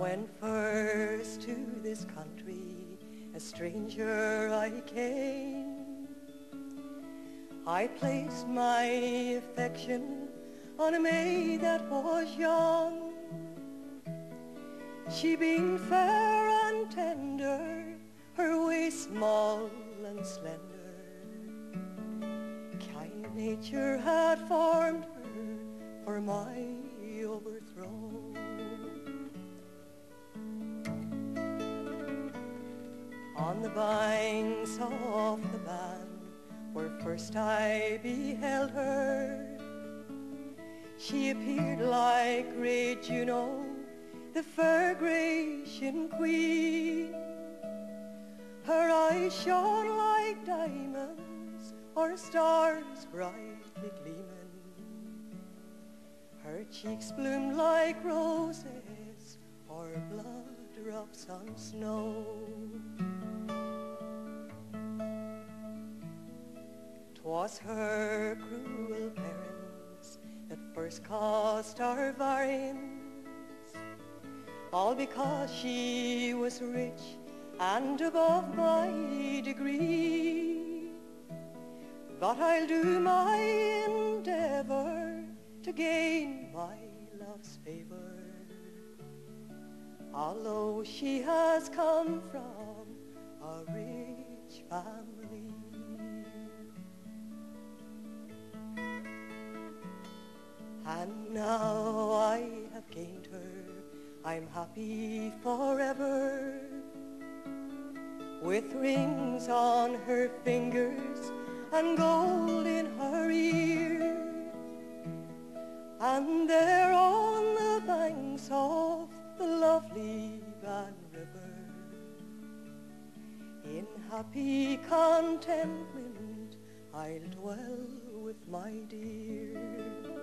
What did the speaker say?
When first to this country a stranger I came, I placed my affection on a maid that was young. She being fair and tender, her waist small and slender, kind nature had formed her for my overthrow. On the banks of the Bann, where first I beheld her, she appeared like great Juno, the fair Grecian queen. Her eyes shone like diamonds or stars brightly gleaming. Her cheeks bloomed like roses or blood drops on snow. 'Twas her cruel parents that first caused our variance, all because she was rich and above my degree. But I'll do my endeavor to gain my love's favor, although she has come from a rich family. Now I have gained her, I'm happy forever. With rings on her fingers and gold in her ear. And there on the banks of the lovely Bann River, in happy contentment I'll dwell with my dear.